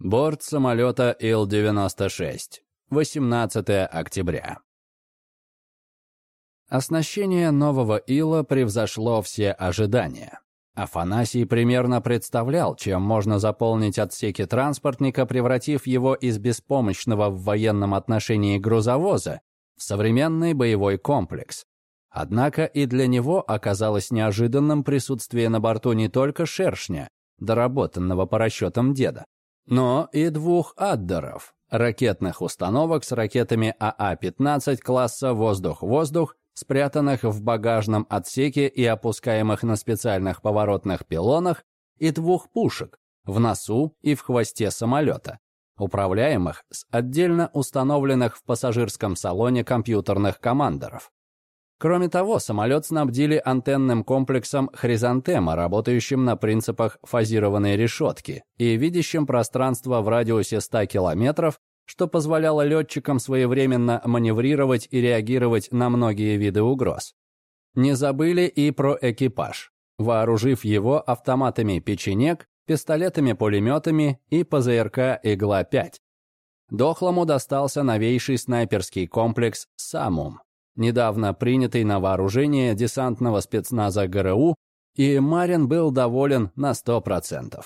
Борт самолета Ил-96. 18 октября. Оснащение нового Ила превзошло все ожидания. Афанасий примерно представлял, чем можно заполнить отсеки транспортника, превратив его из беспомощного в военном отношении грузовоза в современный боевой комплекс. Однако и для него оказалось неожиданным присутствие на борту не только шершня, доработанного по расчетам деда, но и двух аддеров, ракетных установок с ракетами АА-15 класса «Воздух-воздух», спрятанных в багажном отсеке и опускаемых на специальных поворотных пилонах, и двух пушек в носу и в хвосте самолета, управляемых с отдельно установленных в пассажирском салоне компьютерных командоров. Кроме того, самолет снабдили антенным комплексом «Хризантема», работающим на принципах фазированной решетки и видящим пространство в радиусе 100 километров, что позволяло летчикам своевременно маневрировать и реагировать на многие виды угроз. Не забыли и про экипаж, вооружив его автоматами «Печенек», пистолетами-пулеметами и ПЗРК «Игла-5». Дохлому достался новейший снайперский комплекс «Самум», недавно принятый на вооружение десантного спецназа ГРУ, и Марин был доволен на 100%.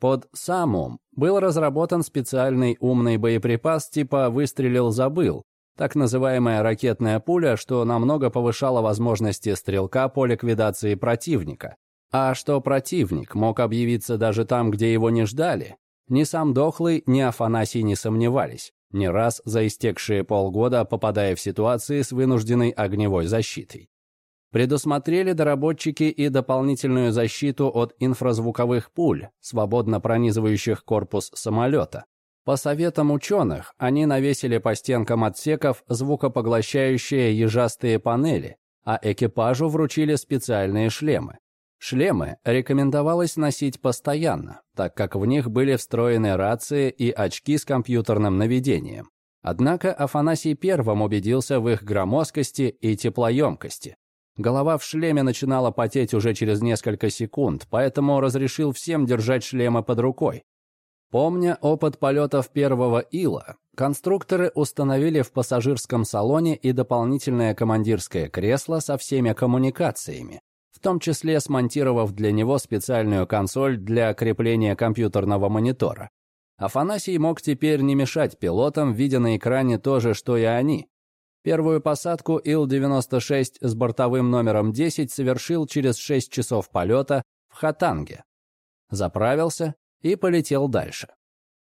Под «Самум» был разработан специальный умный боеприпас типа «выстрелил-забыл», так называемая ракетная пуля, что намного повышало возможности стрелка по ликвидации противника. А что противник мог объявиться даже там, где его не ждали, ни сам Дохлый, ни Афанасий не сомневались не раз за истекшие полгода попадая в ситуации с вынужденной огневой защитой. Предусмотрели доработчики и дополнительную защиту от инфразвуковых пуль, свободно пронизывающих корпус самолета. По советам ученых, они навесили по стенкам отсеков звукопоглощающие ежастые панели, а экипажу вручили специальные шлемы. Шлемы рекомендовалось носить постоянно, так как в них были встроены рации и очки с компьютерным наведением. Однако Афанасий первым убедился в их громоздкости и теплоемкости. Голова в шлеме начинала потеть уже через несколько секунд, поэтому разрешил всем держать шлемы под рукой. Помня опыт полетов первого Ила, конструкторы установили в пассажирском салоне и дополнительное командирское кресло со всеми коммуникациями, в том числе смонтировав для него специальную консоль для крепления компьютерного монитора. Афанасий мог теперь не мешать пилотам, видя на экране то же, что и они. Первую посадку Ил-96 с бортовым номером 10 совершил через 6 часов полета в Хатанге. Заправился и полетел дальше.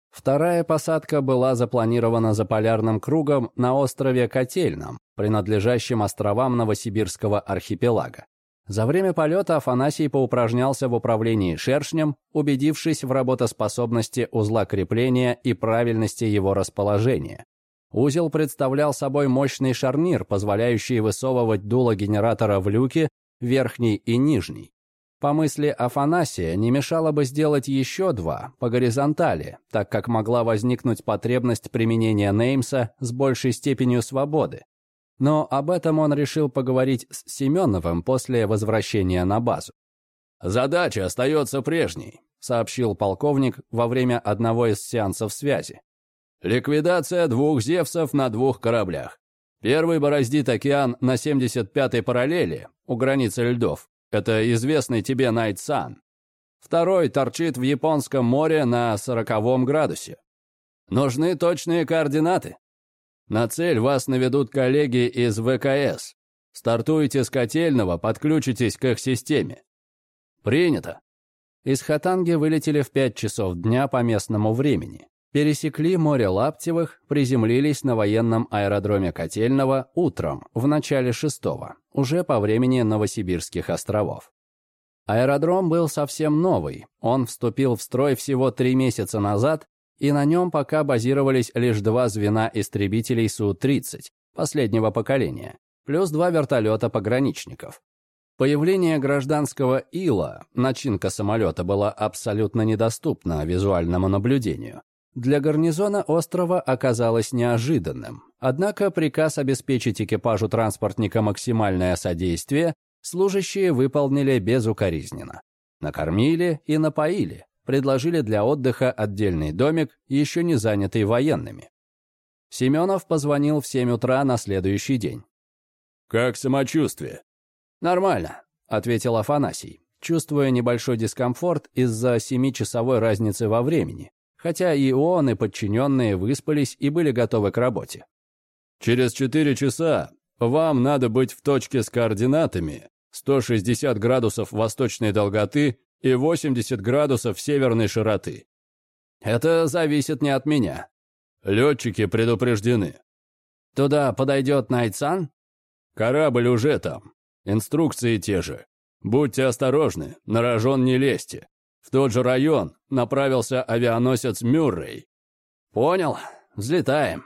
Вторая посадка была запланирована за полярным кругом на острове Котельном, принадлежащем островам Новосибирского архипелага. За время полета Афанасий поупражнялся в управлении шершнем, убедившись в работоспособности узла крепления и правильности его расположения. Узел представлял собой мощный шарнир, позволяющий высовывать дуло генератора в люке, верхний и нижний. По мысли Афанасия, не мешало бы сделать еще два, по горизонтали, так как могла возникнуть потребность применения Неймса с большей степенью свободы. Но об этом он решил поговорить с Семеновым после возвращения на базу. «Задача остается прежней», — сообщил полковник во время одного из сеансов связи. «Ликвидация двух «Зевсов» на двух кораблях. Первый бороздит океан на 75-й параллели, у границы льдов. Это известный тебе Найтсан. Второй торчит в Японском море на 40 градусе. Нужны точные координаты. На цель вас наведут коллеги из ВКС. Стартуете с котельного, подключитесь к их системе. Принято. Из Хатанги вылетели в 5 часов дня по местному времени. Пересекли море Лаптевых, приземлились на военном аэродроме Котельного утром, в начале шестого, уже по времени Новосибирских островов. Аэродром был совсем новый, он вступил в строй всего три месяца назад и на нем пока базировались лишь два звена истребителей Су-30 последнего поколения, плюс два вертолета пограничников. Появление гражданского ила, начинка самолета была абсолютно недоступна визуальному наблюдению. Для гарнизона острова оказалось неожиданным. Однако приказ обеспечить экипажу транспортника максимальное содействие служащие выполнили безукоризненно. Накормили и напоили, предложили для отдыха отдельный домик, еще не занятый военными. Семенов позвонил в 7 утра на следующий день. «Как самочувствие?» «Нормально», — ответил Афанасий, чувствуя небольшой дискомфорт из-за семичасовой разницы во времени, хотя и он, и подчиненные выспались и были готовы к работе. «Через четыре часа вам надо быть в точке с координатами 160 градусов восточной долготы и 80 градусов северной широты. Это зависит не от меня. Летчики предупреждены. Туда подойдет Найтсан? Корабль уже там. Инструкции те же. Будьте осторожны, на рожон не лезьте. В тот же район направился авианосец Мюррей. Понял. Взлетаем.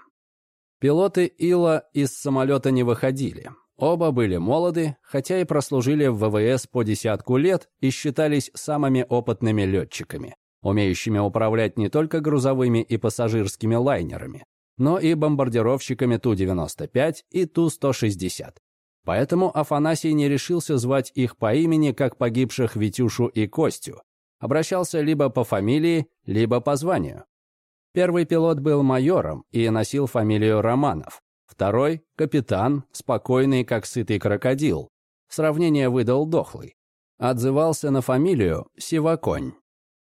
Пилоты Ила из самолета не выходили. Оба были молоды, хотя и прослужили в ВВС по десятку лет и считались самыми опытными летчиками, умеющими управлять не только грузовыми и пассажирскими лайнерами, но и бомбардировщиками Ту-95 и Ту-160. Поэтому Афанасий не решился звать их по имени, как погибших Витюшу и Костю. Обращался либо по фамилии, либо по званию. Первый пилот был майором и носил фамилию Романов. Второй — капитан, спокойный, как сытый крокодил. Сравнение выдал дохлый. Отзывался на фамилию Сиваконь.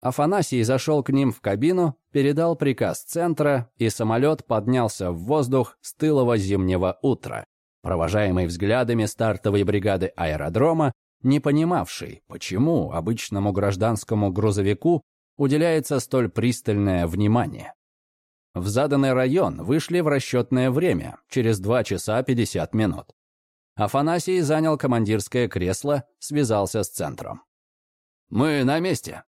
Афанасий зашел к ним в кабину, передал приказ центра, и самолет поднялся в воздух с тылого зимнего утра, провожаемый взглядами стартовой бригады аэродрома, не понимавший, почему обычному гражданскому грузовику уделяется столь пристальное внимание. В заданный район вышли в расчетное время, через 2 часа 50 минут. Афанасий занял командирское кресло, связался с центром. «Мы на месте».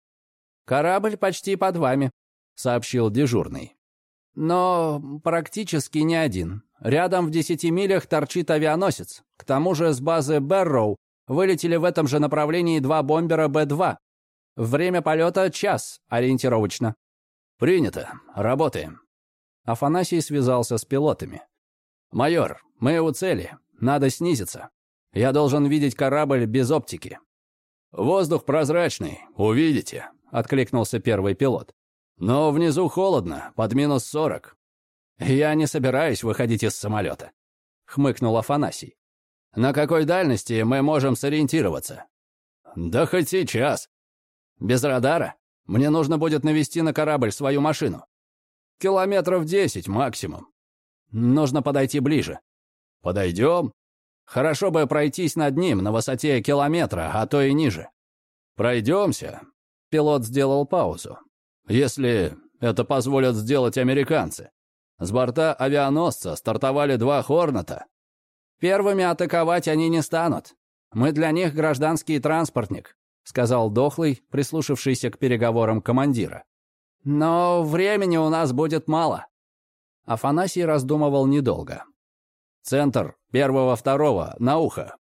«Корабль почти под вами», — сообщил дежурный. «Но практически не один. Рядом в 10 милях торчит авианосец. К тому же с базы Берроу вылетели в этом же направлении два бомбера Б-2. Время полета — час, ориентировочно». «Принято. Работаем». Афанасий связался с пилотами. «Майор, мы у цели. Надо снизиться. Я должен видеть корабль без оптики». «Воздух прозрачный. Увидите», — откликнулся первый пилот. «Но внизу холодно, под минус сорок». «Я не собираюсь выходить из самолета», — хмыкнул Афанасий. «На какой дальности мы можем сориентироваться?» «Да хоть сейчас». «Без радара? Мне нужно будет навести на корабль свою машину». Километров десять максимум. Нужно подойти ближе. Подойдем? Хорошо бы пройтись над ним на высоте километра, а то и ниже. Пройдемся. Пилот сделал паузу. Если это позволят сделать американцы. С борта авианосца стартовали два «Хорната». «Первыми атаковать они не станут. Мы для них гражданский транспортник», сказал Дохлый, прислушавшийся к переговорам командира. Но времени у нас будет мало. Афанасий раздумывал недолго. «Центр первого-второго, на ухо».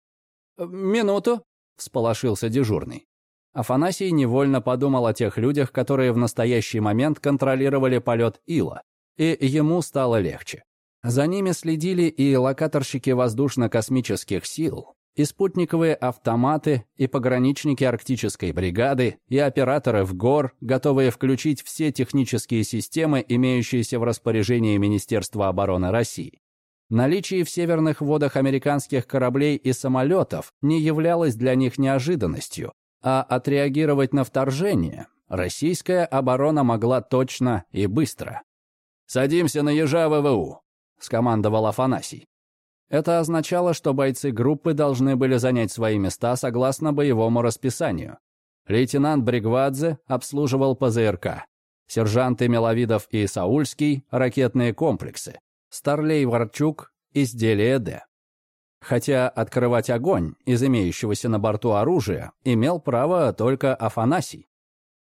«Минуту», — всполошился дежурный. Афанасий невольно подумал о тех людях, которые в настоящий момент контролировали полет Ила, и ему стало легче. За ними следили и локаторщики воздушно-космических сил, и спутниковые автоматы, и пограничники арктической бригады, и операторы в ГОР, готовые включить все технические системы, имеющиеся в распоряжении Министерства обороны России. Наличие в северных водах американских кораблей и самолетов не являлось для них неожиданностью, а отреагировать на вторжение российская оборона могла точно и быстро. «Садимся на ежа ВВУ», — скомандовал Афанасий. Это означало, что бойцы группы должны были занять свои места согласно боевому расписанию. Лейтенант Бригвадзе обслуживал ПЗРК. Сержанты Миловидов и Саульский – ракетные комплексы. Старлей Ворчук – изделие Д. Хотя открывать огонь из имеющегося на борту оружия имел право только Афанасий.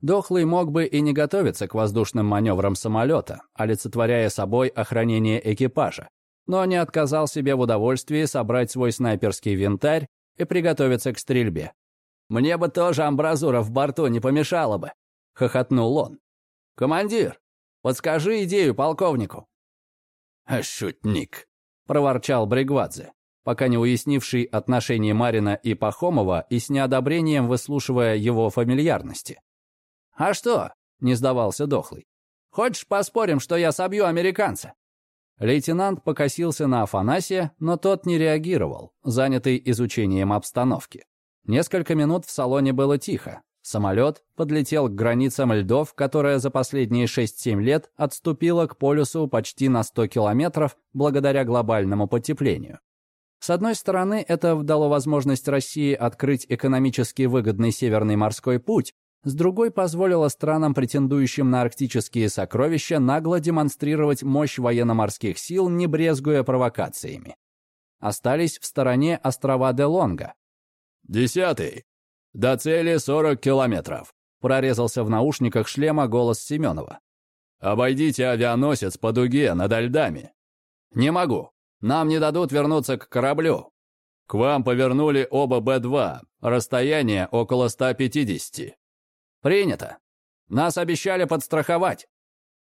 Дохлый мог бы и не готовиться к воздушным маневрам самолета, олицетворяя собой охранение экипажа, но не отказал себе в удовольствии собрать свой снайперский винтарь и приготовиться к стрельбе. «Мне бы тоже амбразура в борту не помешало бы», — хохотнул он. «Командир, подскажи идею полковнику». «Шутник», — проворчал Бригвадзе, пока не уяснивший отношения Марина и Пахомова и с неодобрением выслушивая его фамильярности. «А что?» — не сдавался Дохлый. «Хочешь, поспорим, что я собью американца?» Лейтенант покосился на Афанасия, но тот не реагировал, занятый изучением обстановки. Несколько минут в салоне было тихо. Самолет подлетел к границам льдов, которая за последние 6-7 лет отступила к полюсу почти на 100 километров благодаря глобальному потеплению. С одной стороны, это дало возможность России открыть экономически выгодный Северный морской путь, с другой позволило странам, претендующим на арктические сокровища, нагло демонстрировать мощь военно-морских сил, не брезгуя провокациями. Остались в стороне острова Де-Лонга. «Десятый. До цели 40 километров», — прорезался в наушниках шлема голос Семенова. «Обойдите авианосец по дуге над льдами». «Не могу. Нам не дадут вернуться к кораблю». «К вам повернули оба Б-2. Расстояние около 150. «Принято. Нас обещали подстраховать».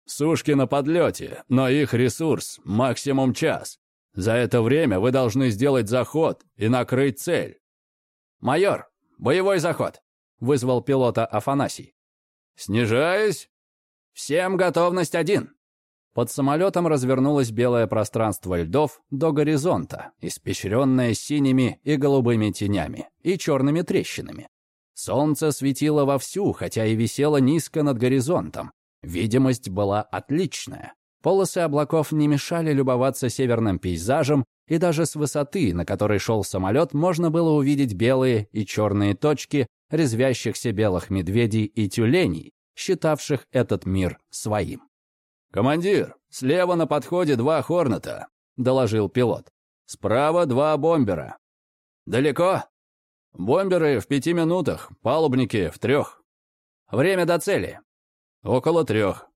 «Сушки на подлете, но их ресурс — максимум час. За это время вы должны сделать заход и накрыть цель». «Майор, боевой заход», — вызвал пилота Афанасий. «Снижаясь?» «Всем готовность один». Под самолетом развернулось белое пространство льдов до горизонта, испещренное синими и голубыми тенями и черными трещинами. Солнце светило вовсю, хотя и висело низко над горизонтом. Видимость была отличная. Полосы облаков не мешали любоваться северным пейзажем, и даже с высоты, на которой шел самолет, можно было увидеть белые и черные точки резвящихся белых медведей и тюленей, считавших этот мир своим. «Командир, слева на подходе два «Хорнета», — доложил пилот. «Справа два бомбера». «Далеко?» Бомберы в пяти минутах, палубники в трех. Время до цели. Около трех.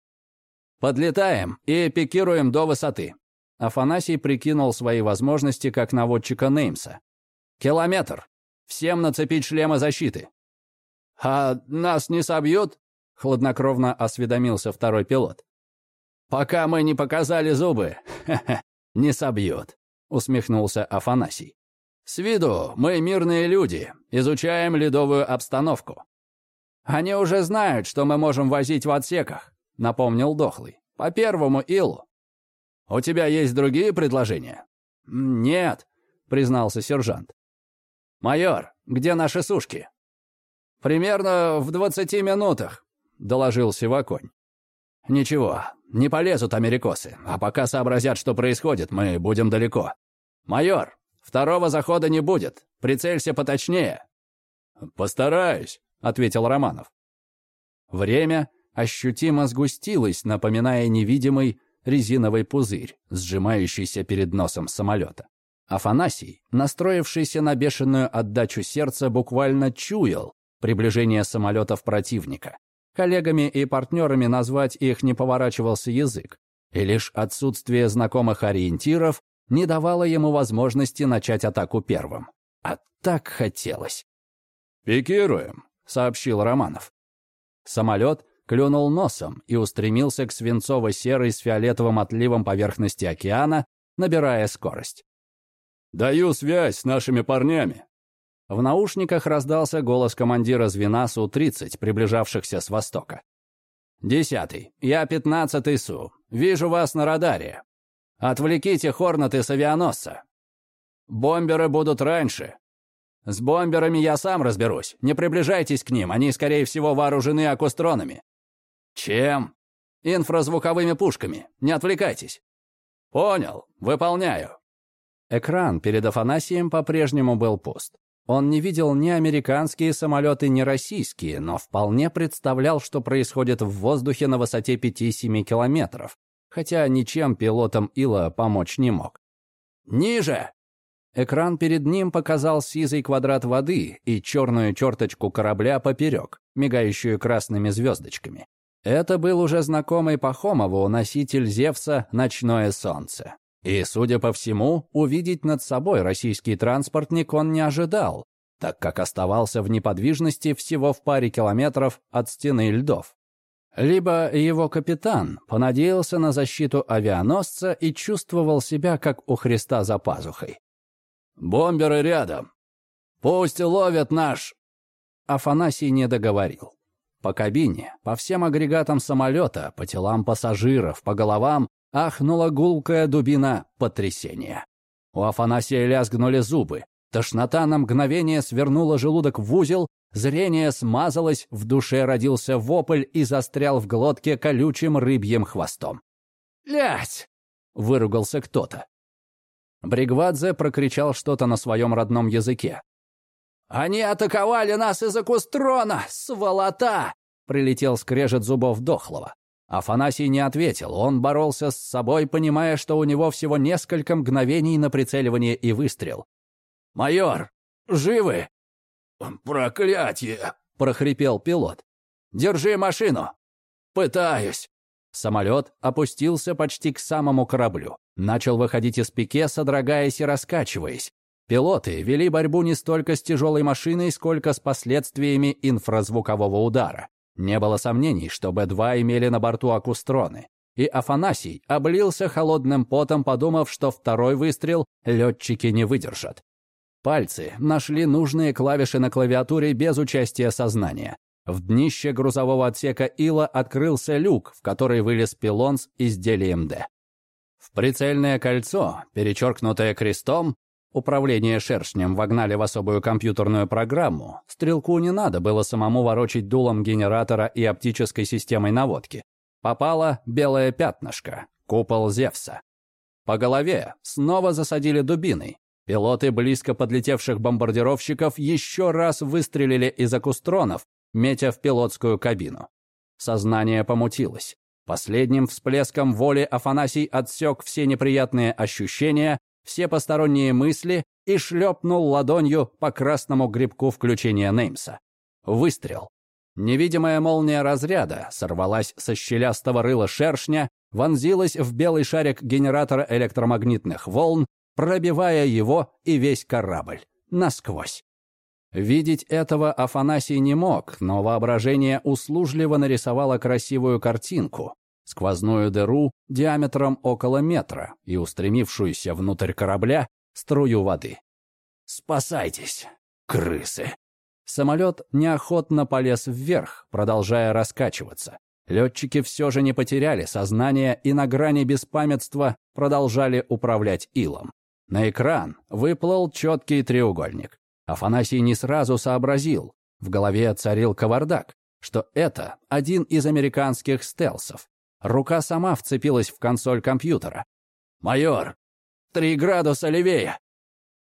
Подлетаем и пикируем до высоты. Афанасий прикинул свои возможности как наводчика Неймса. Километр. Всем нацепить шлемы защиты. А нас не собьют? Хладнокровно осведомился второй пилот. Пока мы не показали зубы, не собьют, усмехнулся Афанасий. С виду мы мирные люди, изучаем ледовую обстановку. Они уже знают, что мы можем возить в отсеках, напомнил Дохлый. По первому илу. У тебя есть другие предложения? Нет, признался сержант. Майор, где наши сушки? Примерно в двадцати минутах, доложил Сиваконь. Ничего, не полезут америкосы, а пока сообразят, что происходит, мы будем далеко. Майор, Второго захода не будет. Прицелься поточнее». «Постараюсь», — ответил Романов. Время ощутимо сгустилось, напоминая невидимый резиновый пузырь, сжимающийся перед носом самолета. Афанасий, настроившийся на бешеную отдачу сердца, буквально чуял приближение самолетов противника. Коллегами и партнерами назвать их не поворачивался язык, и лишь отсутствие знакомых ориентиров не давало ему возможности начать атаку первым. А так хотелось. «Пикируем», — сообщил Романов. Самолет клюнул носом и устремился к свинцово-серой с фиолетовым отливом поверхности океана, набирая скорость. «Даю связь с нашими парнями». В наушниках раздался голос командира звена Су-30, приближавшихся с востока. «Десятый. Я пятнадцатый Су. Вижу вас на радаре. Отвлеките Хорнеты с авианосца. Бомберы будут раньше. С бомберами я сам разберусь. Не приближайтесь к ним, они, скорее всего, вооружены акустронами. Чем? Инфразвуковыми пушками. Не отвлекайтесь. Понял, выполняю. Экран перед Афанасием по-прежнему был пуст. Он не видел ни американские самолеты, ни российские, но вполне представлял, что происходит в воздухе на высоте 5-7 километров хотя ничем пилотам Ила помочь не мог. «Ниже!» Экран перед ним показал сизый квадрат воды и черную черточку корабля поперек, мигающую красными звездочками. Это был уже знакомый Пахомову носитель Зевса «Ночное солнце». И, судя по всему, увидеть над собой российский транспортник он не ожидал, так как оставался в неподвижности всего в паре километров от стены льдов. Либо его капитан понадеялся на защиту авианосца и чувствовал себя, как у Христа за пазухой. «Бомберы рядом. Пусть ловят наш...» Афанасий не договорил. По кабине, по всем агрегатам самолета, по телам пассажиров, по головам ахнула гулкая дубина потрясения. У Афанасия лязгнули зубы. Тошнота на мгновение свернула желудок в узел, зрение смазалось, в душе родился вопль и застрял в глотке колючим рыбьим хвостом. «Лять!» — выругался кто-то. Бригвадзе прокричал что-то на своем родном языке. «Они атаковали нас из-за Кустрона, сволота!» — прилетел скрежет зубов Дохлого. Афанасий не ответил, он боролся с собой, понимая, что у него всего несколько мгновений на прицеливание и выстрел. «Майор, живы?» «Проклятье!» — прохрипел пилот. «Держи машину!» «Пытаюсь!» Самолет опустился почти к самому кораблю. Начал выходить из пике, содрогаясь и раскачиваясь. Пилоты вели борьбу не столько с тяжелой машиной, сколько с последствиями инфразвукового удара. Не было сомнений, что Б-2 имели на борту акустроны. И Афанасий облился холодным потом, подумав, что второй выстрел летчики не выдержат. Пальцы нашли нужные клавиши на клавиатуре без участия сознания. В днище грузового отсека Ила открылся люк, в который вылез пилон с изделием Д. В прицельное кольцо, перечеркнутое крестом, управление шершнем вогнали в особую компьютерную программу. Стрелку не надо было самому ворочить дулом генератора и оптической системой наводки. Попало белое пятнышко, купол Зевса. По голове снова засадили дубиной. Пилоты близко подлетевших бомбардировщиков еще раз выстрелили из акустронов, метя в пилотскую кабину. Сознание помутилось. Последним всплеском воли Афанасий отсек все неприятные ощущения, все посторонние мысли и шлепнул ладонью по красному грибку включения Неймса. Выстрел. Невидимая молния разряда сорвалась со щелястого рыла шершня, вонзилась в белый шарик генератора электромагнитных волн, пробивая его и весь корабль насквозь. Видеть этого Афанасий не мог, но воображение услужливо нарисовало красивую картинку, сквозную дыру диаметром около метра и устремившуюся внутрь корабля струю воды. «Спасайтесь, крысы!» Самолет неохотно полез вверх, продолжая раскачиваться. Летчики все же не потеряли сознание и на грани беспамятства продолжали управлять илом. На экран выплыл четкий треугольник. Афанасий не сразу сообразил, в голове царил кавардак, что это один из американских стелсов. Рука сама вцепилась в консоль компьютера. «Майор, три градуса левее!»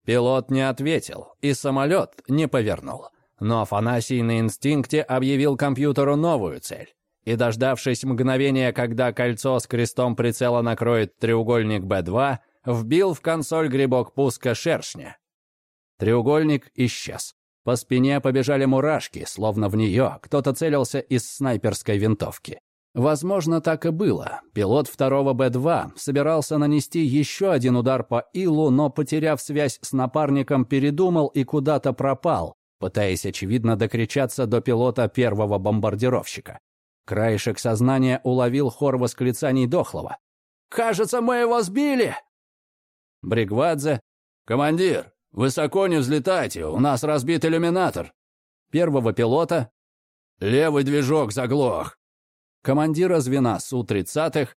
Пилот не ответил, и самолет не повернул. Но Афанасий на инстинкте объявил компьютеру новую цель. И, дождавшись мгновения, когда кольцо с крестом прицела накроет треугольник Б-2, вбил в консоль грибок пуска шершня. Треугольник исчез. По спине побежали мурашки, словно в нее кто-то целился из снайперской винтовки. Возможно, так и было. Пилот второго Б-2 собирался нанести еще один удар по Илу, но, потеряв связь с напарником, передумал и куда-то пропал, пытаясь, очевидно, докричаться до пилота первого бомбардировщика. Краешек сознания уловил хор восклицаний Дохлого. «Кажется, мы его сбили!» Бригвадзе. «Командир, «Высоко не взлетайте, у нас разбит иллюминатор». Первого пилота. «Левый движок заглох». Командира звена Су-30-х.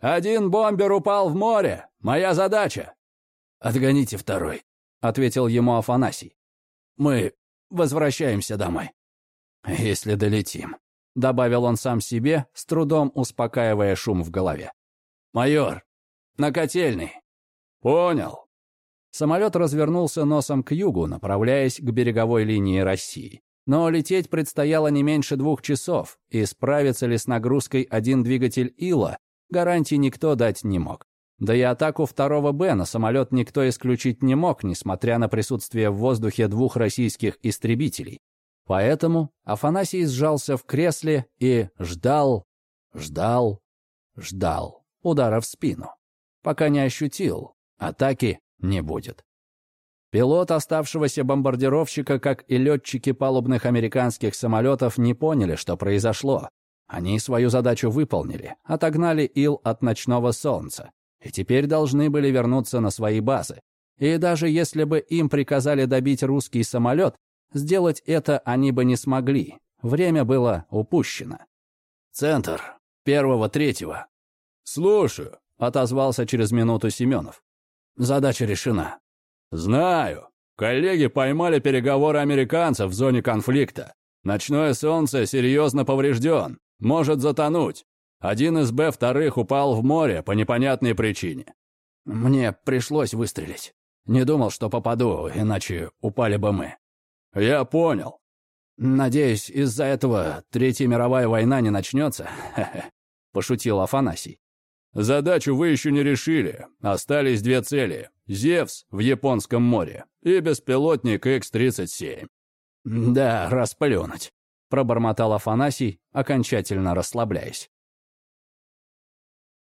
«Один бомбер упал в море. Моя задача». «Отгоните второй», — ответил ему Афанасий. «Мы возвращаемся домой». «Если долетим», — добавил он сам себе, с трудом успокаивая шум в голове. «Майор, на котельный». «Понял», Самолет развернулся носом к югу, направляясь к береговой линии России. Но лететь предстояло не меньше двух часов, и справиться ли с нагрузкой один двигатель Ила, гарантий никто дать не мог. Да и атаку второго Б на самолет никто исключить не мог, несмотря на присутствие в воздухе двух российских истребителей. Поэтому Афанасий сжался в кресле и ждал, ждал, ждал удара в спину, пока не ощутил атаки не будет. Пилот оставшегося бомбардировщика, как и летчики палубных американских самолетов, не поняли, что произошло. Они свою задачу выполнили, отогнали ил от ночного солнца, и теперь должны были вернуться на свои базы. И даже если бы им приказали добить русский самолет, сделать это они бы не смогли. Время было упущено. «Центр. Первого, третьего». «Слушаю», — отозвался через минуту Семенов. «Задача решена». «Знаю. Коллеги поймали переговоры американцев в зоне конфликта. Ночное солнце серьезно поврежден, может затонуть. Один из Б-вторых упал в море по непонятной причине. Мне пришлось выстрелить. Не думал, что попаду, иначе упали бы мы. Я понял. Надеюсь, из-за этого Третья мировая война не начнется. Пошутил Афанасий. Задачу вы еще не решили. Остались две цели. Зевс в Японском море и беспилотник X-37. Да, расплюнуть. Пробормотал Афанасий, окончательно расслабляясь.